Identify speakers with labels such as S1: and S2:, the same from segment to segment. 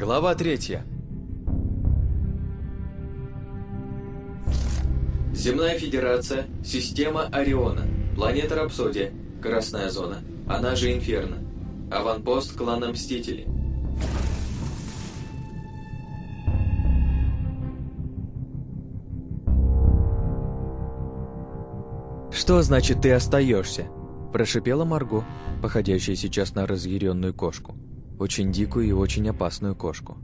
S1: Глава третья. Земная Федерация, система Ориона, планета Рапсодия, Красная Зона, она же Инферно. Аванпост клана Мстители.
S2: «Что значит ты остаешься? прошипела Марго, походящая сейчас на разъяренную кошку. Очень дикую и очень опасную кошку.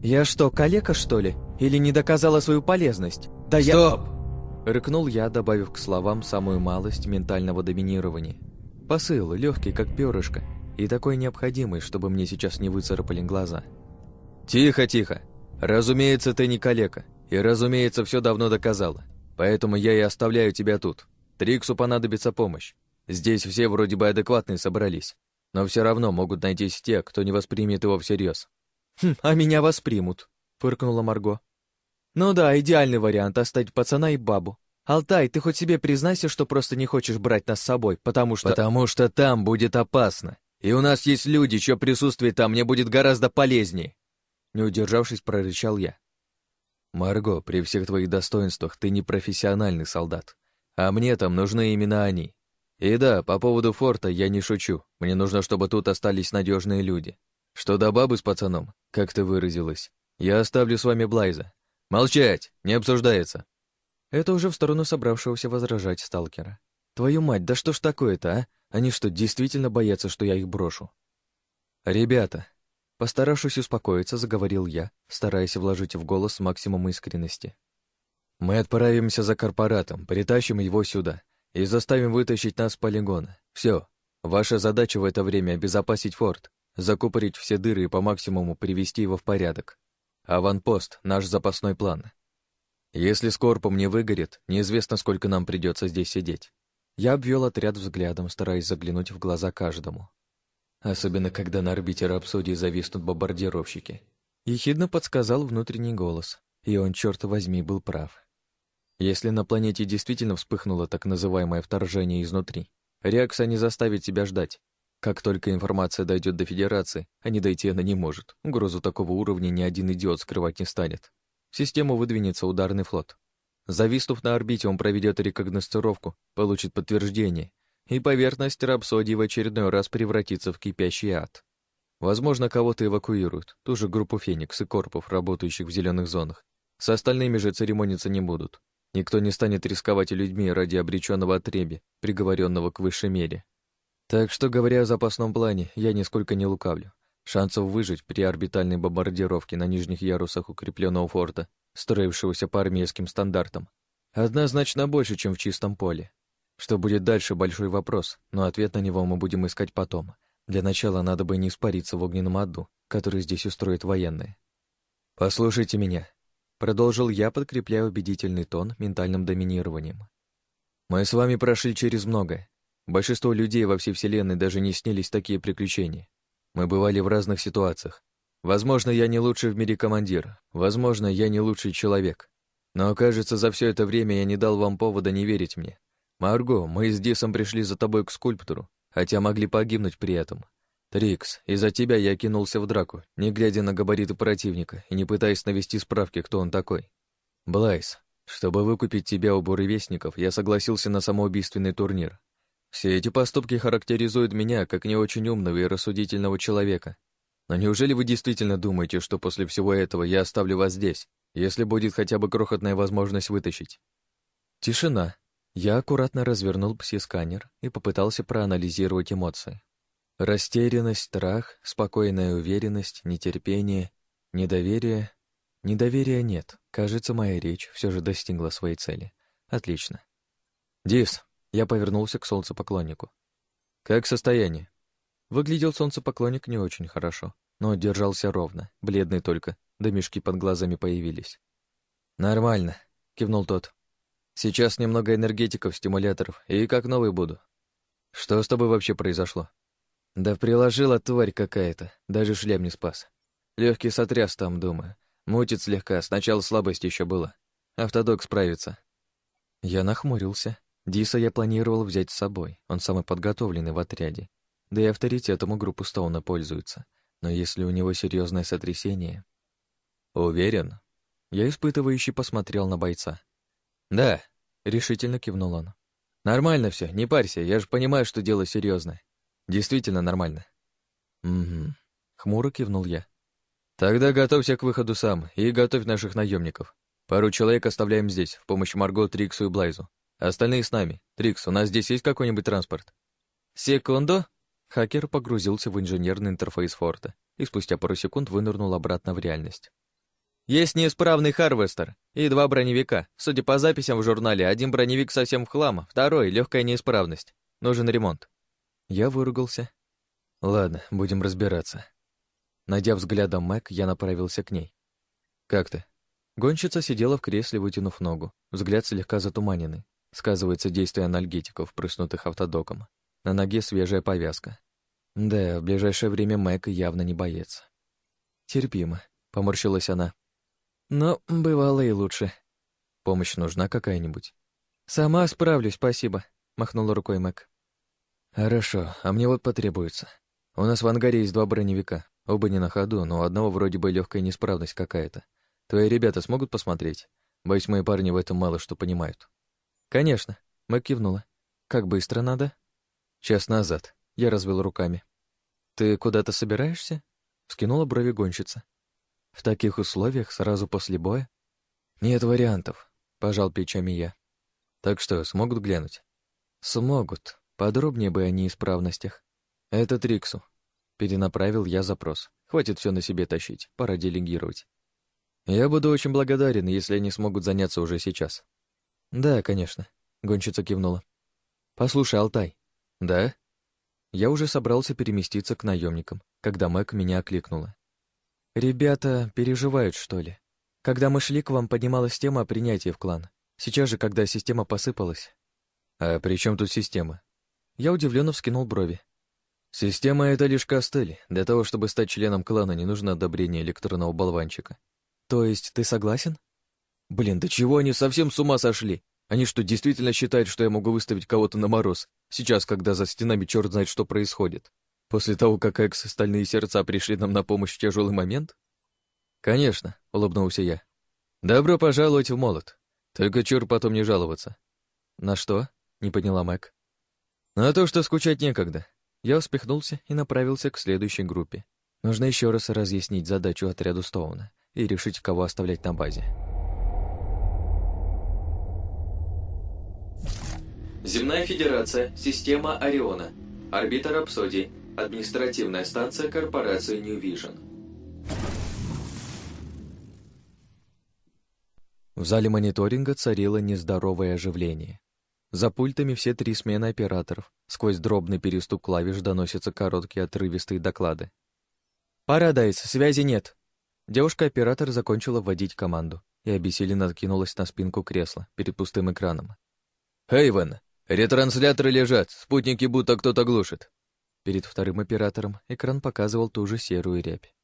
S2: «Я что, калека, что ли? Или не доказала свою полезность?
S1: Да Стоп!
S2: я...» Рыкнул я, добавив к словам самую малость ментального доминирования. Посыл, легкий, как перышко, и такой необходимый, чтобы мне сейчас не выцарапали глаза.
S1: «Тихо, тихо! Разумеется, ты не калека, и, разумеется, все давно доказала. Поэтому я и оставляю тебя тут. Триксу понадобится помощь. Здесь все вроде бы адекватные собрались, но все равно могут найтись те, кто не воспримет его всерьез.
S2: «Хм, а меня воспримут», — фыркнула Марго. «Ну да, идеальный вариант — оставить пацана и бабу. Алтай, ты хоть себе признайся, что просто не хочешь брать нас с собой, потому что...»
S1: «Потому что там будет опасно. И у нас есть люди, чье присутствие там мне будет гораздо полезнее!» Не удержавшись, прорычал я. «Марго, при всех твоих достоинствах ты не профессиональный солдат. А мне там нужны именно они. И да, по поводу форта я не шучу. Мне нужно, чтобы тут остались надежные люди. Что до бабы с пацаном, как ты выразилась, я оставлю с вами Блайза. Молчать, не обсуждается.
S2: Это уже в сторону собравшегося возражать сталкера. Твою мать, да что ж такое-то, а? Они что, действительно боятся, что я их брошу?
S1: Ребята,
S2: постаравшись успокоиться, заговорил я, стараясь вложить в голос максимум искренности.
S1: Мы отправимся за корпоратом, притащим его сюда и заставим вытащить нас с полигона. Все. Ваша задача в это время — обезопасить форт, закупорить все дыры и по максимуму привести его в порядок. Аванпост — наш запасной план. Если с не выгорит, неизвестно, сколько нам придется здесь сидеть.
S2: Я обвел отряд взглядом, стараясь заглянуть в глаза каждому.
S1: Особенно, когда на орбите Рапсодии зависнут бомбардировщики.
S2: Ехидно подсказал внутренний голос, и он, черт возьми, был прав. Если на планете действительно вспыхнуло так называемое вторжение изнутри, реакция не заставит себя ждать. Как только информация дойдет до Федерации, а не дойти она не может, угрозу такого уровня ни один идиот скрывать не станет. В систему выдвинется ударный флот. Зависнув на орбите, он проведет рекогносцировку, получит подтверждение, и поверхность Рапсодии в очередной раз превратится в кипящий ад. Возможно, кого-то эвакуируют, ту же группу «Феникс» и корпов, работающих в зеленых зонах. С остальными же церемониться не будут. Никто не станет рисковать людьми ради обреченного отребе, приговоренного к высшей мере. Так что, говоря о запасном плане, я нисколько не лукавлю. Шансов выжить при орбитальной бомбардировке на нижних ярусах укрепленного форта, строившегося по армейским стандартам, однозначно больше, чем в чистом поле. Что будет дальше, большой вопрос, но ответ на него мы будем искать потом. Для начала надо бы не испариться в огненном аду, который здесь устроят военные. Послушайте меня, Продолжил я, подкрепляя убедительный тон ментальным доминированием. Мы с вами прошли через многое. Большинство людей во всей Вселенной даже не снились такие приключения. Мы бывали в разных ситуациях. Возможно, я не лучший в мире командир, возможно, я не лучший человек. Но, кажется, за все это время я не дал вам повода не верить мне. Марго, мы с Дисом пришли за тобой к скульптору, хотя могли погибнуть при этом. «Трикс, из-за тебя я кинулся в драку, не глядя на габариты противника и не пытаясь навести справки, кто он такой. Блайс, чтобы выкупить тебя у буревестников, я согласился на самоубийственный турнир. Все эти поступки характеризуют меня как не очень умного и рассудительного человека. Но неужели вы действительно думаете, что после всего этого я оставлю вас здесь, если будет хотя бы крохотная возможность вытащить?» Тишина. Я аккуратно развернул пси-сканер и попытался проанализировать эмоции. Растерянность, страх, спокойная уверенность, нетерпение, недоверие. Недоверия нет. Кажется, моя речь все же достигла своей цели. Отлично. Дис, я повернулся к солнцепоклоннику. Как состояние? Выглядел солнцепоклонник не очень хорошо, но держался ровно, бледный только, да мешки под глазами появились. Нормально, кивнул тот. Сейчас немного энергетиков, стимуляторов, и как новый буду. Что с тобой вообще произошло? Да приложила тварь какая-то, даже шлем не спас. Легкий сотряс там, думаю. Мутит слегка, сначала слабость еще была. Автодок справится. Я нахмурился. Диса я планировал взять с собой, он самый подготовленный в отряде. Да и авторитетом у группы Стоуна пользуется. Но если у него серьезное сотрясение... Уверен? Я испытывающе посмотрел на бойца. Да, решительно кивнул он. Нормально все, не парься, я же понимаю, что дело серьезное. Действительно нормально. Угу. Хмуро кивнул я. Тогда готовься к выходу сам и готовь наших наемников. Пару человек оставляем здесь, в помощь Марго, Триксу и Блайзу. Остальные с нами. Трикс, у нас здесь есть какой-нибудь транспорт? Секунду. Хакер погрузился в инженерный интерфейс форта и спустя пару секунд вынырнул обратно в реальность. Есть неисправный Харвестер и два броневика. Судя по записям в журнале, один броневик совсем в хлам, второй — легкая неисправность. Нужен ремонт. Я выругался. Ладно, будем разбираться. Найдя взглядом Мэг, я направился к ней. «Как ты?» Гонщица сидела в кресле, вытянув ногу, взгляд слегка затуманенный. Сказывается действие анальгетиков, прыснутых автодоком. На ноге свежая повязка. Да, в ближайшее время Мэг явно не боец. Терпимо, поморщилась она. Но бывало и лучше. Помощь нужна какая-нибудь? Сама справлюсь, спасибо, махнула рукой Мэг. Хорошо, а мне вот потребуется. У нас в ангаре есть два броневика. Оба не на ходу, но у одного вроде бы легкая неисправность какая-то. Твои ребята смогут посмотреть? Боюсь, мои парни в этом мало что понимают. Конечно, Мэг кивнула. Как быстро надо? Час назад. Я развел руками. Ты куда-то собираешься? Скинула брови гонщица. В таких условиях сразу после боя? Нет вариантов, пожал плечами я. Так что, смогут глянуть? Смогут. Подробнее бы о неисправностях. Это Триксу. Перенаправил я запрос. Хватит все на себе тащить, пора делегировать. Я буду очень благодарен, если они смогут заняться уже сейчас. Да, конечно, гонщица кивнула. Послушай, Алтай. Да? Я уже собрался переместиться к наемникам, когда Мэг меня окликнула. Ребята переживают, что ли? Когда мы шли к вам, поднималась тема о принятии в клан. Сейчас же, когда система посыпалась. А при чем тут система? Я удивленно вскинул брови. Система — это лишь костыль. Для того, чтобы стать членом клана, не нужно одобрение электронного болванчика. То есть ты согласен? Блин, да чего они совсем с ума сошли? Они что, действительно считают, что я могу выставить кого-то на мороз? Сейчас, когда за стенами черт знает, что происходит. После того, как экс стальные сердца пришли нам на помощь в тяжелый момент? Конечно, улыбнулся я. Добро пожаловать в молот. Только чур потом не жаловаться. На что? Не поняла Мэг. На то, что скучать некогда. Я успехнулся и направился к следующей группе. Нужно еще раз разъяснить задачу отряду Стоуна и решить, кого оставлять на базе.
S3: Земная Федерация, система Ориона, орбита Рапсодии, административная станция корпорации New Vision.
S2: В зале мониторинга царило нездоровое оживление. За пультами все три смены операторов. Сквозь дробный перестук клавиш доносятся короткие отрывистые доклады. «Парадайз, связи нет!» Девушка-оператор закончила вводить команду и обессиленно откинулась на спинку кресла перед пустым экраном.
S1: «Хейвен, ретрансляторы лежат, спутники будто кто-то глушит».
S2: Перед вторым оператором экран показывал ту же серую рябь.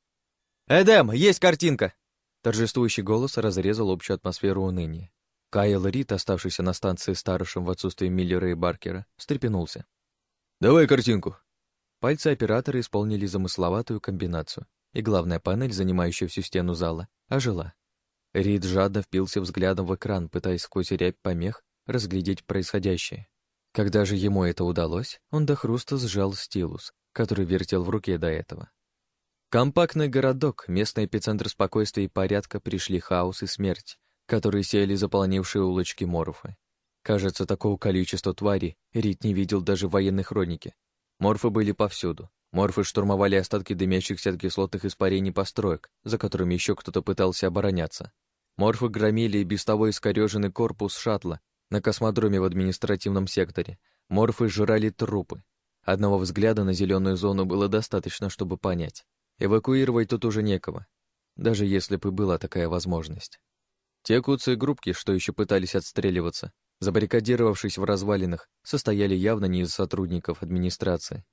S4: «Эдем, есть картинка!»
S2: Торжествующий голос разрезал общую атмосферу уныния. Кайл Рид, оставшийся на станции старшим в отсутствии Миллера и Баркера, встрепенулся.
S1: «Давай картинку!»
S2: Пальцы оператора исполнили замысловатую комбинацию и главная панель, занимающая всю стену зала, ожила. Рид жадно впился взглядом в экран, пытаясь сквозь рябь помех разглядеть происходящее. Когда же ему это удалось, он до хруста сжал стилус, который вертел в руке до этого. Компактный городок, местный эпицентр спокойствия и порядка, пришли хаос и смерть, которые сели заполнившие улочки Морфы. Кажется, такого количества тварей Рид не видел даже в военной хронике. Морфы были повсюду, Морфы штурмовали остатки дымящихся от кислотных испарений построек, за которыми еще кто-то пытался обороняться. Морфы громили и без того искореженный корпус шаттла на космодроме в административном секторе. Морфы жрали трупы. Одного взгляда на зеленую зону было достаточно, чтобы понять. Эвакуировать тут уже некого, даже если бы была такая возможность. Те куцы группки, что еще пытались отстреливаться, забаррикадировавшись в развалинах, состояли явно не из сотрудников администрации.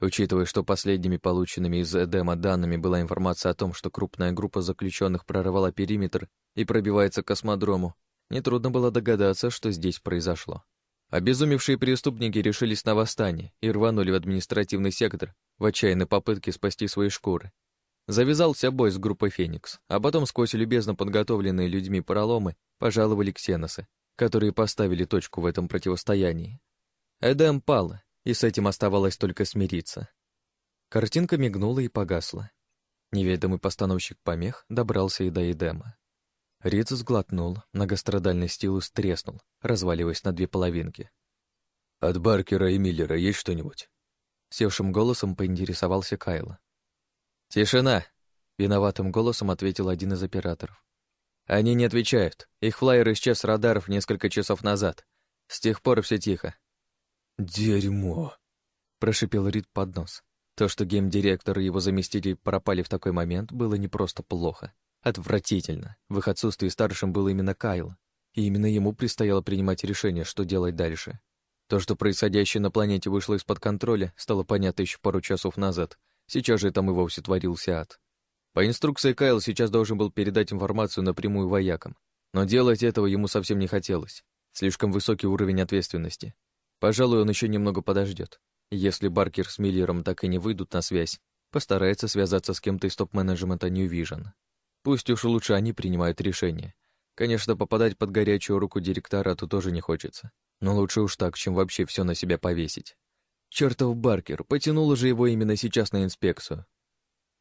S2: Учитывая, что последними полученными из Эдема данными была информация о том, что крупная группа заключенных прорвала периметр и пробивается к космодрому, нетрудно было догадаться, что здесь произошло. Обезумевшие преступники решились на восстание и рванули в административный сектор в отчаянной попытке спасти свои шкуры. Завязался бой с группой «Феникс», а потом сквозь любезно подготовленные людьми проломы пожаловали ксеносы, которые поставили точку в этом противостоянии. Эдем пала, и с этим оставалось только смириться. Картинка мигнула и погасла. Неведомый постановщик помех добрался и до Эдема. Риц сглотнул, многострадальный стилус треснул, разваливаясь на две половинки.
S1: «От Баркера и Миллера есть что-нибудь?»
S2: Севшим голосом поинтересовался Кайла. «Тишина!» — виноватым голосом ответил один из операторов. «Они не отвечают. Их флайер исчез с радаров несколько часов назад. С тех пор все тихо».
S1: «Дерьмо!»
S2: — прошипел Рид под нос. То, что гейм-директор и его заместитель пропали в такой момент, было не просто плохо. Отвратительно. В их отсутствии старшим был именно Кайл, и именно ему предстояло принимать решение, что делать дальше. То, что происходящее на планете вышло из-под контроля, стало понятно еще пару часов назад. Сейчас же там и вовсе творился ад. По инструкции Кайл сейчас должен был передать информацию напрямую воякам, но делать этого ему совсем не хотелось. Слишком высокий уровень ответственности. Пожалуй, он еще немного подождет. Если Баркер с Миллером так и не выйдут на связь, постарается связаться с кем-то из топ-менеджмента New Vision. Пусть уж лучше они принимают решение. Конечно, попадать под горячую руку директорату тоже не хочется. Но лучше уж так, чем вообще все на себя повесить. Чертов Баркер, потянуло же его именно сейчас на инспекцию.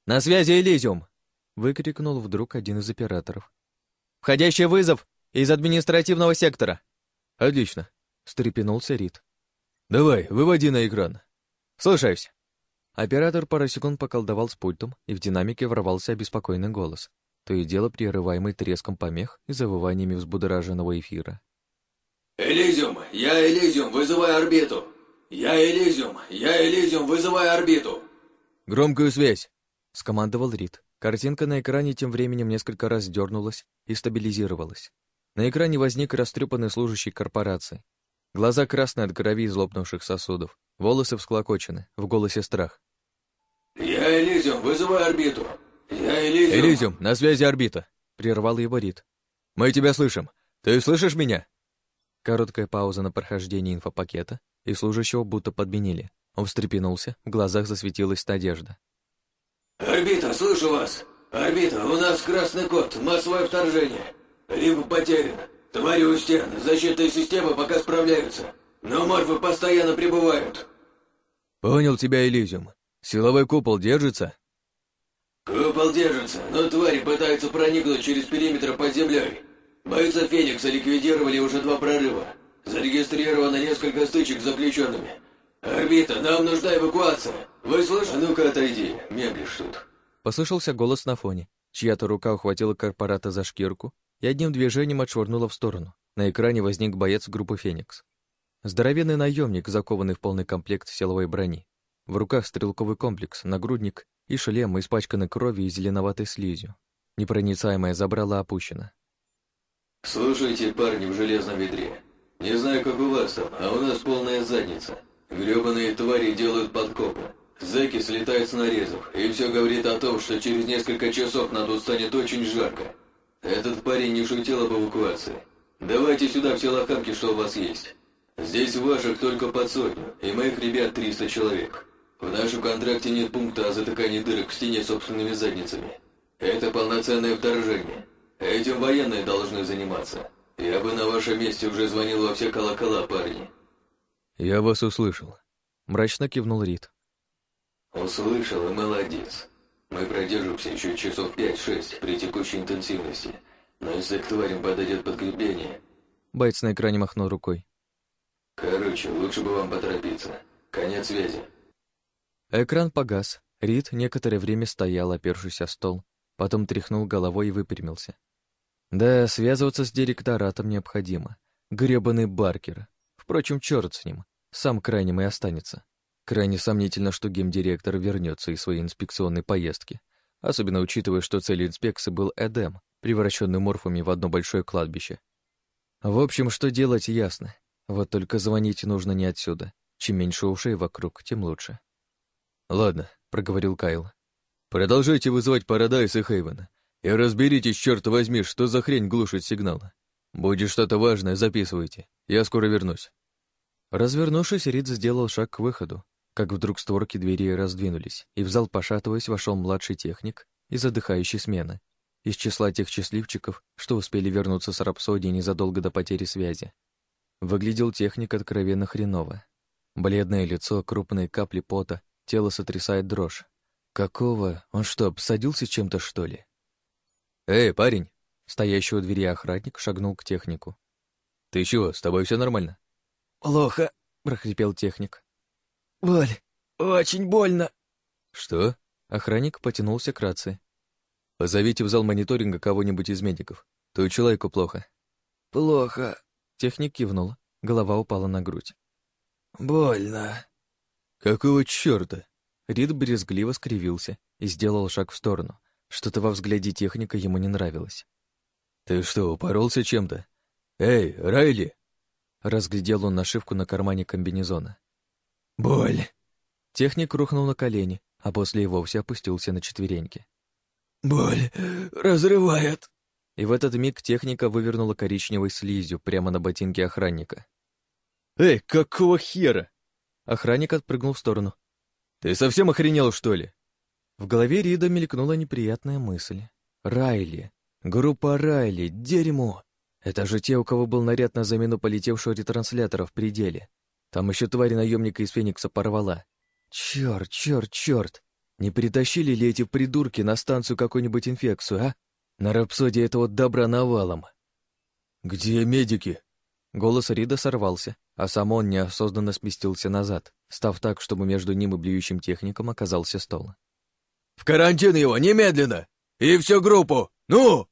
S2: «На связи Элизиум!» — выкрикнул вдруг один из операторов. «Входящий вызов из административного сектора!»
S1: «Отлично!»
S2: — встрепенулся Рид.
S1: «Давай, выводи на экран!»
S2: «Слушаюсь!» Оператор пару секунд поколдовал с пультом, и в динамике ворвался обеспокоенный голос то и дело прерываемый треском помех и завываниями взбудораженного эфира.
S5: «Элизиум! Я Элизиум! Вызывай орбиту! Я Элизиум! Я Элизиум! Вызывай орбиту!»
S1: «Громкую связь!»
S2: — скомандовал Рид. Картинка на экране тем временем несколько раз дернулась и стабилизировалась. На экране возник растрепанный служащий корпорации. Глаза красные от крови из лопнувших сосудов, волосы всклокочены, в голосе страх.
S5: «Я Элизиум, вызывай орбиту! «Я Элизиум!»
S1: «Элизиум, на связи орбита!» — прервал его Рид. «Мы тебя слышим. Ты слышишь меня?»
S2: Короткая пауза на прохождение инфопакета, и служащего будто подменили. Он встрепенулся, в глазах засветилась надежда.
S5: «Орбита, слышу вас! Орбита, у нас красный код, массовое вторжение. Либо потерян. Твари у стен, защитные системы пока справляются, но морфы постоянно прибывают».
S1: «Понял тебя, Элизиум. Силовой купол держится?»
S5: «Купол держится, но твари пытаются проникнуть через периметр под землей. Бойца Феникса ликвидировали уже два прорыва. Зарегистрировано несколько стычек с заключенными. Орбита, нам нужна эвакуация. Вы слышите? А ну-ка отойди, меблишь тут».
S2: Послышался голос на фоне. Чья-то рука ухватила корпората за шкирку и одним движением отшвырнула в сторону. На экране возник боец группы «Феникс». Здоровенный наемник, закованный в полный комплект силовой брони. В руках стрелковый комплекс, нагрудник и шлем испачканы кровью и зеленоватой слизью. Непроницаемая забрала опущена.
S5: «Слушайте, парни в железном ведре, не знаю, как у вас там, а у нас полная задница. Грёбаные твари делают подкопы. Зэки слетают с нарезов, и все говорит о том, что через несколько часов нам тут станет очень жарко. Этот парень не шутил об эвакуации. Давайте сюда все лоханки, что у вас есть. Здесь ваших только под сотню, и моих ребят 300 человек. В нашем контракте нет пункта о затыкании дырок в стене собственными задницами. Это полноценное вторжение. Этим военные должны заниматься. Я бы на вашем месте уже звонил во все колокола, парни.
S1: Я вас услышал.
S2: Мрачно кивнул Рид.
S5: Услышал и молодец. Мы продержимся еще часов пять-шесть при текущей интенсивности. Но если к тварям подойдет подкрепление...
S2: Бойц на экране махнул рукой.
S5: Короче, лучше бы вам поторопиться. Конец связи.
S2: Экран погас. Рид некоторое время стоял, опершись о стол, потом тряхнул головой и выпрямился. Да, связываться с директоратом необходимо. Гребаный Баркер. Впрочем, черт с ним. Сам крайним и останется. Крайне сомнительно, что гемдиректор вернется из своей инспекционной поездки, особенно учитывая, что целью инспекции был Эдем, превращенный морфами в одно большое кладбище. В общем, что делать, ясно. Вот только звонить нужно не отсюда. Чем меньше ушей вокруг, тем лучше.
S1: «Ладно», — проговорил Кайл. «Продолжайте вызывать Парадайс и Хейвена. И разберитесь, черт возьми, что за хрень глушит сигнал. Будет что-то важное, записывайте. Я скоро вернусь».
S2: Развернувшись, Рид сделал шаг к выходу, как вдруг створки двери раздвинулись, и в зал, пошатываясь, вошел младший техник и задыхающий смены, из числа тех счастливчиков, что успели вернуться с рапсодии незадолго до потери связи. Выглядел техник откровенно хреново. Бледное лицо, крупные капли пота, тело сотрясает дрожь. Какого? Он что, обсадился чем-то, что ли?
S1: «Эй, парень!»
S2: Стоящий у двери охранник шагнул к технику.
S1: «Ты чего, с тобой все нормально?»
S4: «Плохо», — прохрипел техник. «Боль, очень больно».
S1: «Что?»
S2: Охранник потянулся к рации.
S1: «Позовите в зал мониторинга кого-нибудь из медиков. То человеку плохо».
S4: «Плохо».
S2: Техник кивнул, голова упала на грудь.
S4: «Больно».
S1: «Какого чёрта?»
S2: Рид брезгливо скривился и сделал шаг в сторону. Что-то во взгляде техника ему не нравилось.
S1: «Ты что, упоролся чем-то? Эй, Райли!»
S2: Разглядел он нашивку на кармане комбинезона.
S4: «Боль!»
S2: Техник рухнул на колени, а после и вовсе опустился на четвереньки.
S4: «Боль разрывает!»
S2: И в этот миг техника вывернула коричневой слизью прямо на ботинке охранника.
S1: «Эй, какого хера?»
S2: Охранник отпрыгнул в сторону.
S1: «Ты совсем охренел, что ли?»
S2: В голове Рида мелькнула неприятная мысль. «Райли! Группа Райли! Дерьмо! Это же те, у кого был наряд на замену полетевшего ретранслятора в пределе. Там еще тварь наемника из Феникса порвала. Черт, черт, черт! Не притащили ли эти придурки на станцию какую-нибудь инфекцию, а? На рапсодии этого добра навалом.
S1: «Где медики?»
S2: Голос Рида сорвался, а сам он неосознанно сместился назад, став так, чтобы между ним и блюющим техником оказался стол.
S1: «В карантин его, немедленно! И всю группу! Ну!»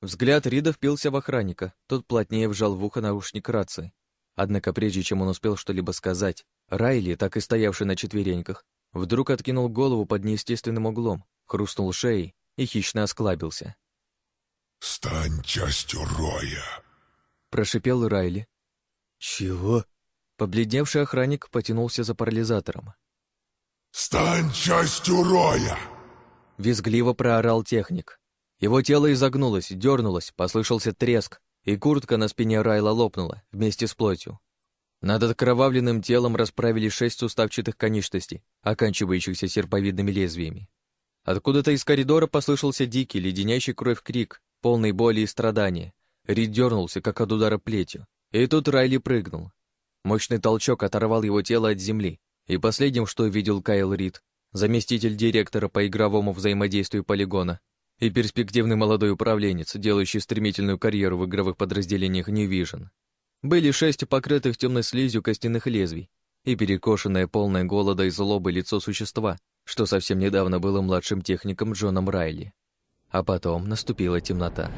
S2: Взгляд Рида впился в охранника, тот плотнее вжал в ухо наушник рации. Однако прежде чем он успел что-либо сказать, Райли, так и стоявший на четвереньках, вдруг откинул голову под неестественным углом, хрустнул шеей и хищно осклабился.
S6: «Стань частью роя!»
S2: — прошипел Райли.
S1: «Чего?»
S2: Побледневший охранник потянулся за парализатором.
S6: «Стань частью роя!»
S2: Визгливо проорал техник. Его тело изогнулось, дернулось, послышался треск, и куртка на спине Райла лопнула вместе с плотью. Над окровавленным телом расправили шесть суставчатых конечностей, оканчивающихся серповидными лезвиями. Откуда-то из коридора послышался дикий, леденящий кровь крик, полный боли и страдания. Рид дернулся, как от удара плетью, и тут Райли прыгнул. Мощный толчок оторвал его тело от земли, и последним, что увидел Кайл Рид, заместитель директора по игровому взаимодействию полигона, и перспективный молодой управленец, делающий стремительную карьеру в игровых подразделениях New Vision. Были шесть покрытых темной слизью костяных лезвий и перекошенное полное голода и злобы лицо существа, что совсем недавно было младшим техником Джоном Райли. А потом наступила темнота.